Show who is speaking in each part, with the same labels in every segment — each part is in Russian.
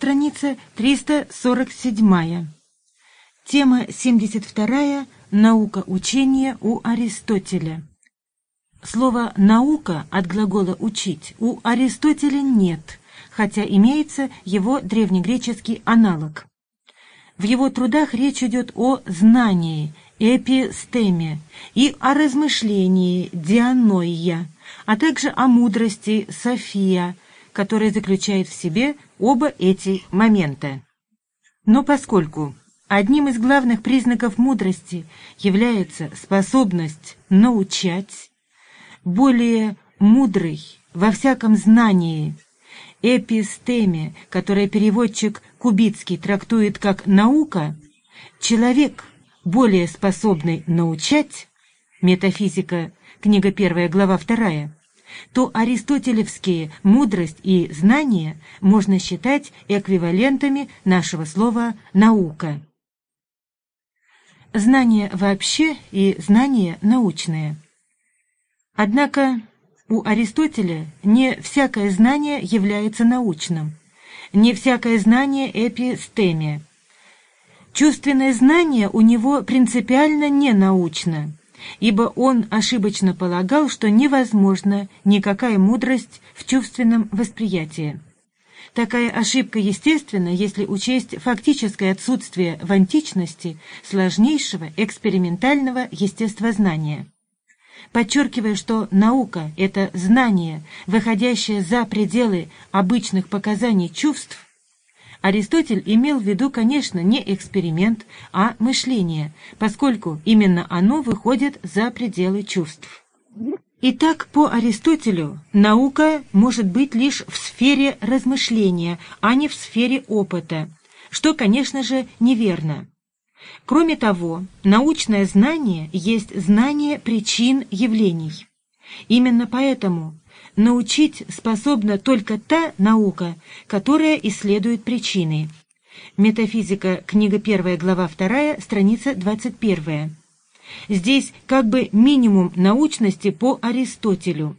Speaker 1: страница 347. Тема 72. Наука учения у Аристотеля. Слово «наука» от глагола «учить» у Аристотеля нет, хотя имеется его древнегреческий аналог. В его трудах речь идет о знании, эпистеме, и о размышлении, дианоия, а также о мудрости, софия, которая заключает в себе оба эти момента. Но поскольку одним из главных признаков мудрости является способность научать, более мудрый во всяком знании, эпистеме, которое переводчик Кубицкий трактует как «наука», человек, более способный научать, метафизика, книга 1, глава 2, то аристотелевские мудрость и знание можно считать эквивалентами нашего слова «наука». Знание вообще и знание научное. Однако у Аристотеля не всякое знание является научным, не всякое знание эпистеме. Чувственное знание у него принципиально не научно, ибо он ошибочно полагал, что невозможна никакая мудрость в чувственном восприятии. Такая ошибка естественна, если учесть фактическое отсутствие в античности сложнейшего экспериментального естествознания. Подчеркивая, что наука — это знание, выходящее за пределы обычных показаний чувств, Аристотель имел в виду, конечно, не эксперимент, а мышление, поскольку именно оно выходит за пределы чувств. Итак, по Аристотелю наука может быть лишь в сфере размышления, а не в сфере опыта, что, конечно же, неверно. Кроме того, научное знание есть знание причин явлений. Именно поэтому научить способна только та наука, которая исследует причины. Метафизика, книга 1, глава 2, страница 21. Здесь как бы минимум научности по Аристотелю.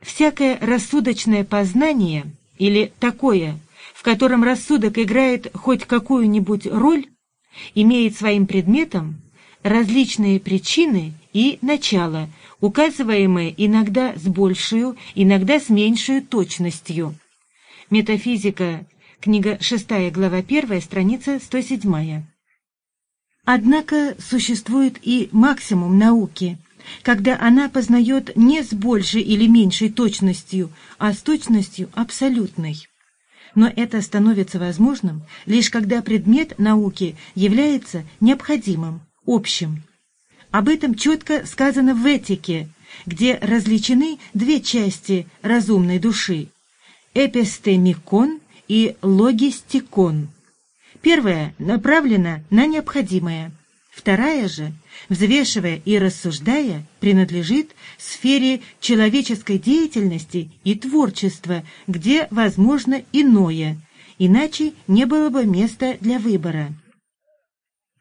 Speaker 1: Всякое рассудочное познание или такое, в котором рассудок играет хоть какую-нибудь роль, имеет своим предметом различные причины и начало, указываемые иногда с большую, иногда с меньшей точностью. Метафизика, книга 6, глава 1, страница 107. Однако существует и максимум науки, когда она познает не с большей или меньшей точностью, а с точностью абсолютной. Но это становится возможным лишь когда предмет науки является необходимым, общим. Об этом четко сказано в этике, где различены две части разумной души – эпистемикон и логистикон. Первая направлена на необходимое, вторая же, взвешивая и рассуждая, принадлежит сфере человеческой деятельности и творчества, где возможно иное, иначе не было бы места для выбора.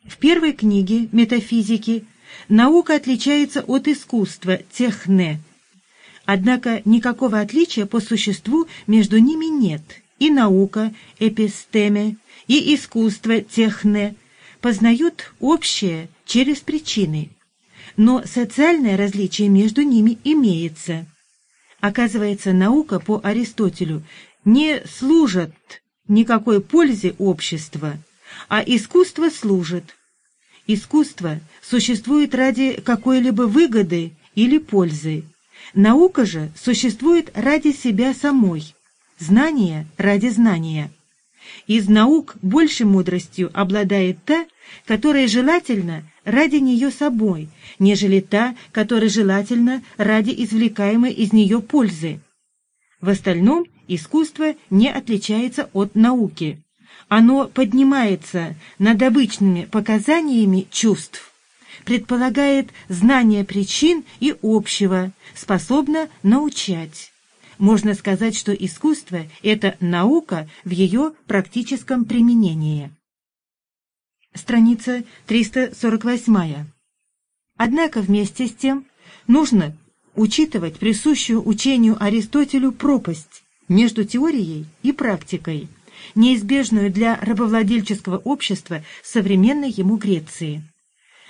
Speaker 1: В первой книге «Метафизики» наука отличается от искусства «техне», однако никакого отличия по существу между ними нет, и наука «эпистеме», и искусство «техне» познают общее через причины, но социальное различие между ними имеется. Оказывается, наука по Аристотелю не служит никакой пользе общества, а искусство служит. Искусство существует ради какой-либо выгоды или пользы. Наука же существует ради себя самой, знание ради знания. Из наук большей мудростью обладает та, которая желательно ради нее собой, нежели та, которая желательно ради извлекаемой из нее пользы. В остальном искусство не отличается от науки оно поднимается над обычными показаниями чувств, предполагает знание причин и общего, способно научать. Можно сказать, что искусство – это наука в ее практическом применении. Страница 348. Однако вместе с тем нужно учитывать присущую учению Аристотелю пропасть между теорией и практикой – неизбежную для рабовладельческого общества современной ему Греции.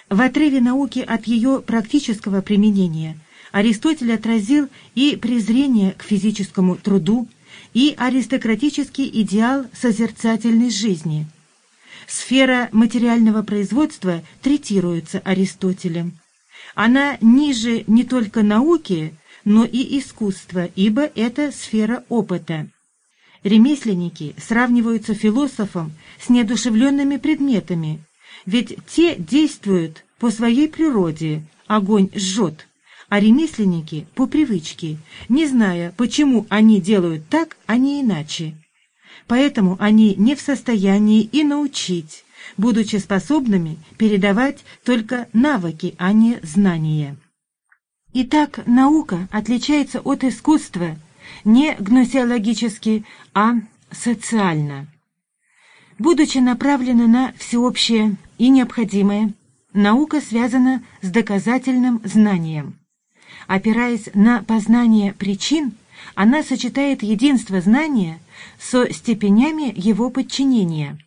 Speaker 1: В отрыве науки от ее практического применения Аристотель отразил и презрение к физическому труду, и аристократический идеал созерцательной жизни. Сфера материального производства третируется Аристотелем. Она ниже не только науки, но и искусства, ибо это сфера опыта. Ремесленники сравниваются философом с неодушевленными предметами, ведь те действуют по своей природе, огонь жжет, а ремесленники по привычке, не зная, почему они делают так, а не иначе. Поэтому они не в состоянии и научить, будучи способными передавать только навыки, а не знания. Итак, наука отличается от искусства не гносеологически, а социально. Будучи направлена на всеобщее и необходимое, наука связана с доказательным знанием. Опираясь на познание причин, она сочетает единство знания со степенями его подчинения.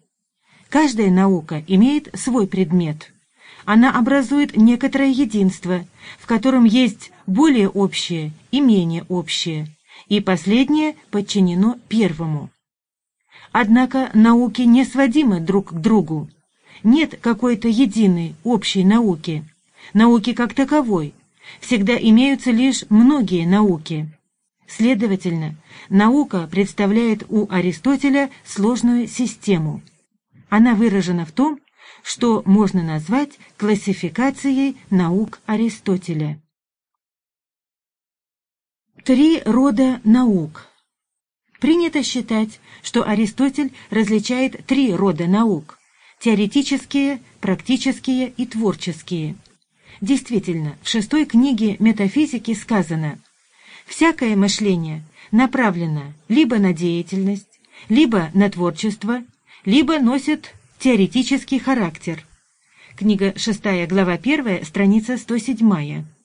Speaker 1: Каждая наука имеет свой предмет – она образует некоторое единство, в котором есть более общее и менее общее, и последнее подчинено первому. Однако науки не сводимы друг к другу. Нет какой-то единой общей науки, науки как таковой. Всегда имеются лишь многие науки. Следовательно, наука представляет у Аристотеля сложную систему. Она выражена в том, что можно назвать классификацией наук Аристотеля. Три рода наук. Принято считать, что Аристотель различает три рода наук – теоретические, практические и творческие. Действительно, в шестой книге метафизики сказано «Всякое мышление направлено либо на деятельность, либо на творчество, либо носит Теоретический характер. Книга 6, глава 1, страница 107.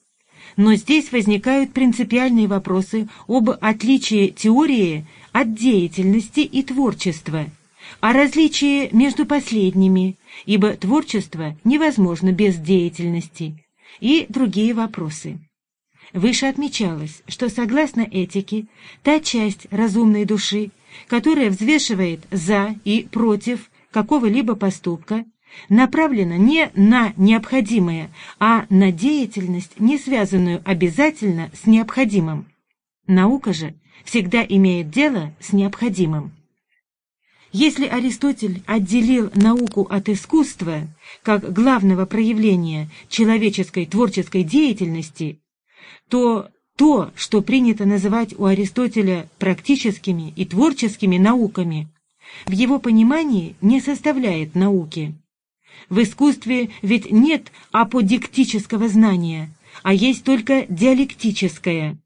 Speaker 1: Но здесь возникают принципиальные вопросы об отличии теории от деятельности и творчества, о различии между последними, ибо творчество невозможно без деятельности, и другие вопросы. Выше отмечалось, что согласно этике, та часть разумной души, которая взвешивает «за» и «против» какого-либо поступка направлена не на необходимое, а на деятельность, не связанную обязательно с необходимым. Наука же всегда имеет дело с необходимым. Если Аристотель отделил науку от искусства как главного проявления человеческой творческой деятельности, то то, что принято называть у Аристотеля практическими и творческими науками, в его понимании не составляет науки. В искусстве ведь нет аподиктического знания, а есть только диалектическое.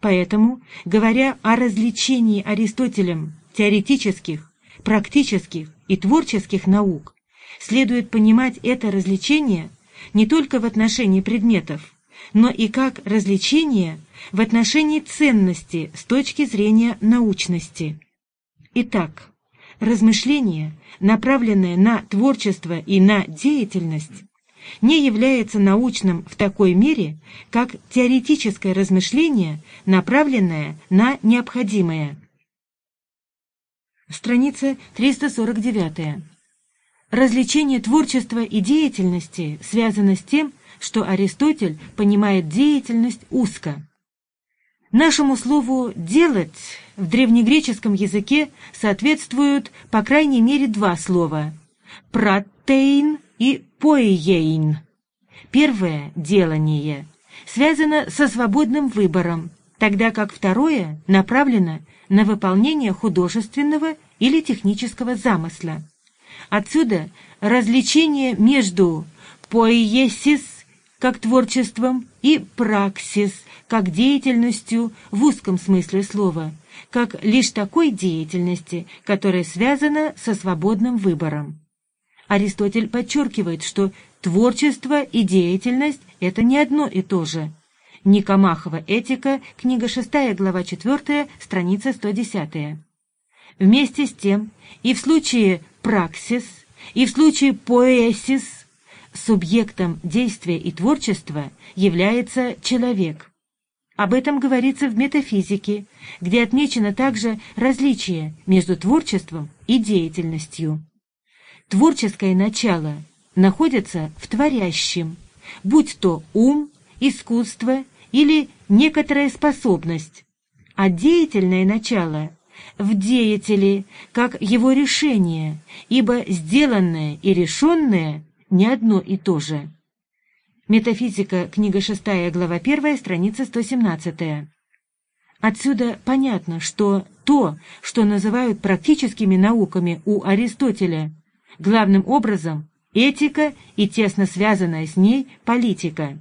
Speaker 1: Поэтому, говоря о развлечении Аристотелем теоретических, практических и творческих наук, следует понимать это развлечение не только в отношении предметов, но и как развлечение в отношении ценности с точки зрения научности. Итак, размышление, направленное на творчество и на деятельность, не является научным в такой мере, как теоретическое размышление, направленное на необходимое. Страница 349. Развлечение творчества и деятельности связано с тем, что Аристотель понимает деятельность узко. Нашему слову «делать» в древнегреческом языке соответствуют по крайней мере два слова – «протейн» и «поиейн». Первое – «делание» связано со свободным выбором, тогда как второе направлено на выполнение художественного или технического замысла. Отсюда различение между «поиесис» как творчеством и «праксис» как деятельностью в узком смысле слова, как лишь такой деятельности, которая связана со свободным выбором. Аристотель подчеркивает, что творчество и деятельность – это не одно и то же. Никомахова этика, книга 6, глава 4, страница 110. Вместе с тем и в случае праксис, и в случае поэсис субъектом действия и творчества является человек. Об этом говорится в метафизике, где отмечено также различие между творчеством и деятельностью. Творческое начало находится в творящем, будь то ум, искусство или некоторая способность, а деятельное начало в деятеле, как его решение, ибо сделанное и решенное не одно и то же. Метафизика, книга 6, глава 1, страница 117. Отсюда понятно, что то, что называют практическими науками у Аристотеля, главным образом этика и тесно связанная с ней политика.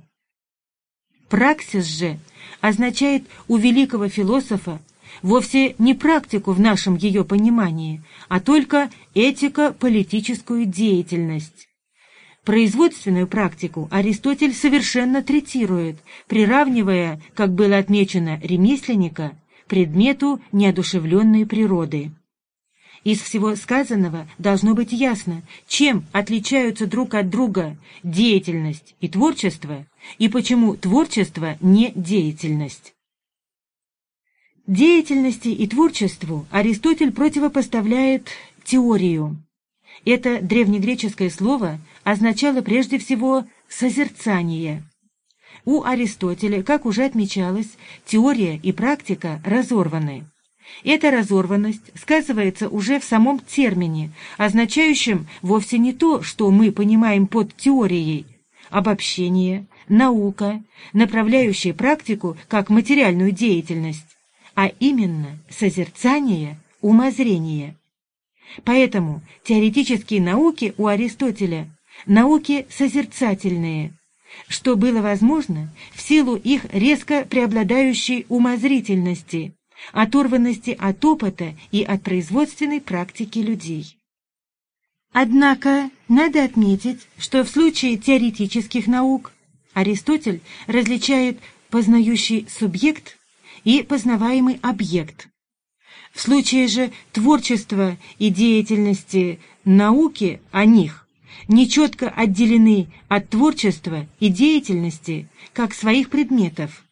Speaker 1: Праксис же означает у великого философа вовсе не практику в нашем ее понимании, а только этико-политическую деятельность. Производственную практику Аристотель совершенно третирует, приравнивая, как было отмечено, ремесленника предмету неодушевленной природы. Из всего сказанного должно быть ясно, чем отличаются друг от друга деятельность и творчество, и почему творчество не деятельность. Деятельности и творчеству Аристотель противопоставляет теорию. Это древнегреческое слово означало прежде всего «созерцание». У Аристотеля, как уже отмечалось, теория и практика разорваны. Эта разорванность сказывается уже в самом термине, означающем вовсе не то, что мы понимаем под теорией – обобщение, наука, направляющая практику как материальную деятельность, а именно созерцание, умозрение. Поэтому теоретические науки у Аристотеля – науки созерцательные, что было возможно в силу их резко преобладающей умозрительности – оторванности от опыта и от производственной практики людей. Однако надо отметить, что в случае теоретических наук Аристотель различает познающий субъект и познаваемый объект. В случае же творчества и деятельности науки о них нечетко отделены от творчества и деятельности как своих предметов.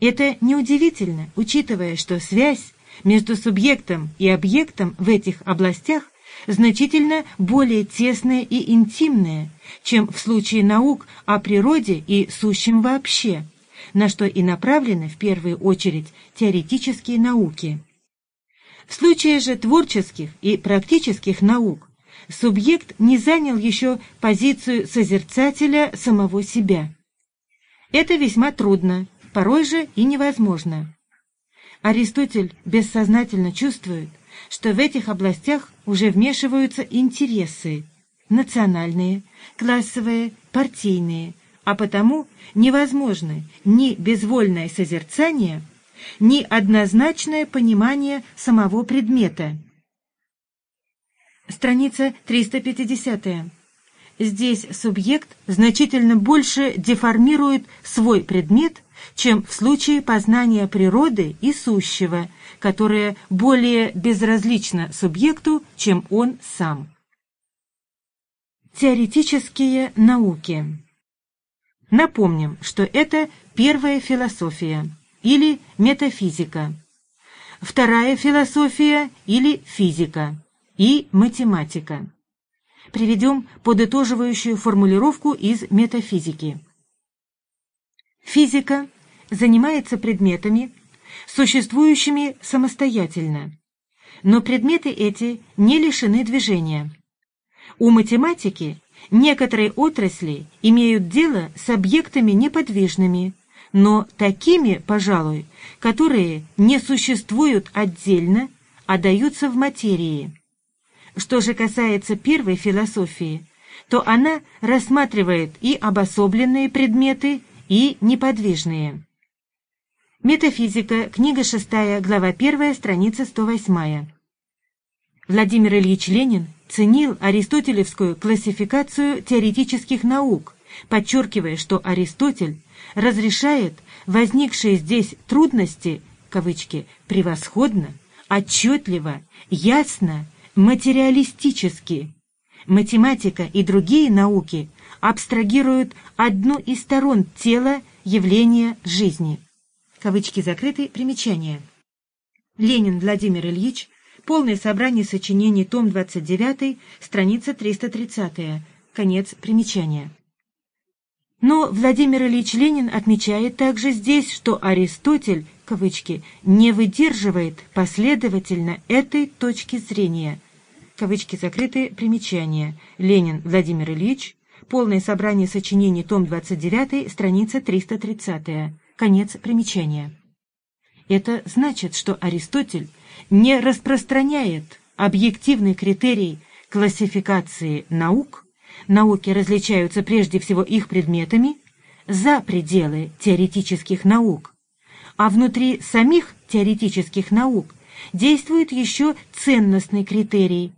Speaker 1: Это неудивительно, учитывая, что связь между субъектом и объектом в этих областях значительно более тесная и интимная, чем в случае наук о природе и сущем вообще, на что и направлены в первую очередь теоретические науки. В случае же творческих и практических наук субъект не занял еще позицию созерцателя самого себя. Это весьма трудно, порой же и невозможно. Аристотель бессознательно чувствует, что в этих областях уже вмешиваются интересы национальные, классовые, партийные, а потому невозможно ни безвольное созерцание, ни однозначное понимание самого предмета. Страница 350. Здесь субъект значительно больше деформирует свой предмет – чем в случае познания природы и сущего, которое более безразлично субъекту, чем он сам. Теоретические науки Напомним, что это первая философия или метафизика, вторая философия или физика и математика. Приведем подытоживающую формулировку из метафизики. Физика занимается предметами, существующими самостоятельно, но предметы эти не лишены движения. У математики некоторые отрасли имеют дело с объектами неподвижными, но такими, пожалуй, которые не существуют отдельно, а даются в материи. Что же касается первой философии, то она рассматривает и обособленные предметы, и неподвижные. Метафизика, книга 6, глава 1, страница 108. Владимир Ильич Ленин ценил аристотелевскую классификацию теоретических наук, подчеркивая, что Аристотель разрешает возникшие здесь трудности, кавычки, превосходно, отчетливо, ясно, материалистически. Математика и другие науки абстрагируют одну из сторон тела явления жизни. Кавычки закрыты, примечание. Ленин Владимир Ильич, полное собрание сочинений, том 29, страница 330, конец примечания. Но Владимир Ильич Ленин отмечает также здесь, что Аристотель, кавычки, не выдерживает последовательно этой точки зрения. Кавычки закрыты, примечание. Ленин Владимир Ильич, полное собрание сочинений, том 29, страница 330, конец примечания. Это значит, что Аристотель не распространяет объективный критерий классификации наук науки различаются прежде всего их предметами, за пределы теоретических наук, а внутри самих теоретических наук действует еще ценностный критерий.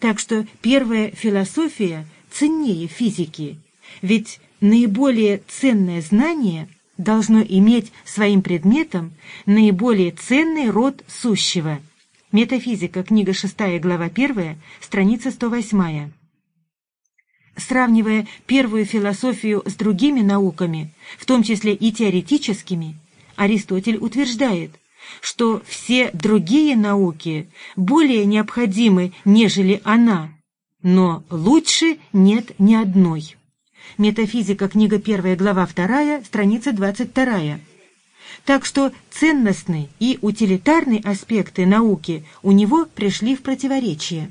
Speaker 1: Так что первая философия ценнее физики, ведь наиболее ценное знание должно иметь своим предметом наиболее ценный род сущего. Метафизика, книга 6, глава 1, страница 108. Сравнивая первую философию с другими науками, в том числе и теоретическими, Аристотель утверждает, что все другие науки более необходимы, нежели она, но лучше нет ни одной. Метафизика, книга 1, глава 2, страница 22. Так что ценностные и утилитарные аспекты науки у него пришли в противоречие.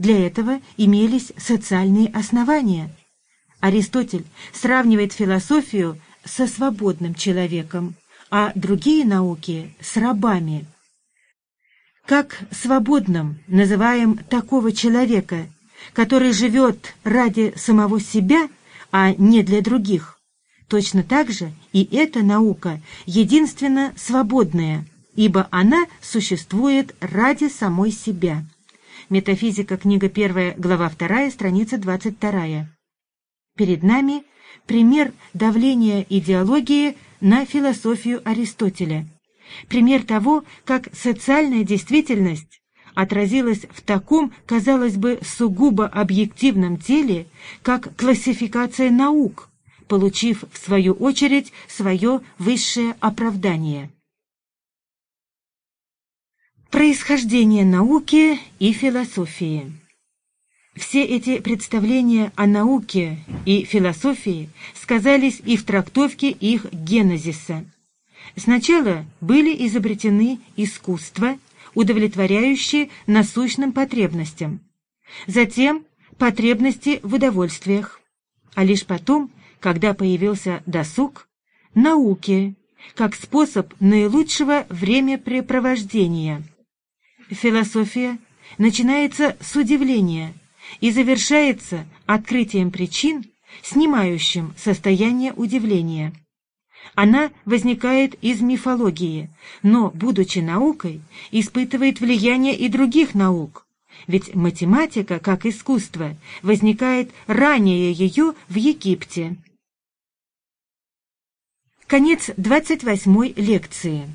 Speaker 1: Для этого имелись социальные основания. Аристотель сравнивает философию со свободным человеком, а другие науки — с рабами. Как свободным называем такого человека, который живет ради самого себя, а не для других. Точно так же и эта наука единственно свободная, ибо она существует ради самой себя. Метафизика, книга 1, глава 2, страница 22. Перед нами пример давления идеологии на философию Аристотеля. Пример того, как социальная действительность отразилась в таком, казалось бы, сугубо объективном теле, как классификация наук, получив, в свою очередь, свое высшее оправдание. Происхождение науки и философии Все эти представления о науке и философии сказались и в трактовке их генезиса. Сначала были изобретены искусства, удовлетворяющие насущным потребностям, затем потребности в удовольствиях, а лишь потом, когда появился досуг, науки, как способ наилучшего времяпрепровождения – Философия начинается с удивления и завершается открытием причин, снимающим состояние удивления. Она возникает из мифологии, но, будучи наукой, испытывает влияние и других наук, ведь математика, как искусство, возникает ранее ее в Египте. Конец 28 лекции.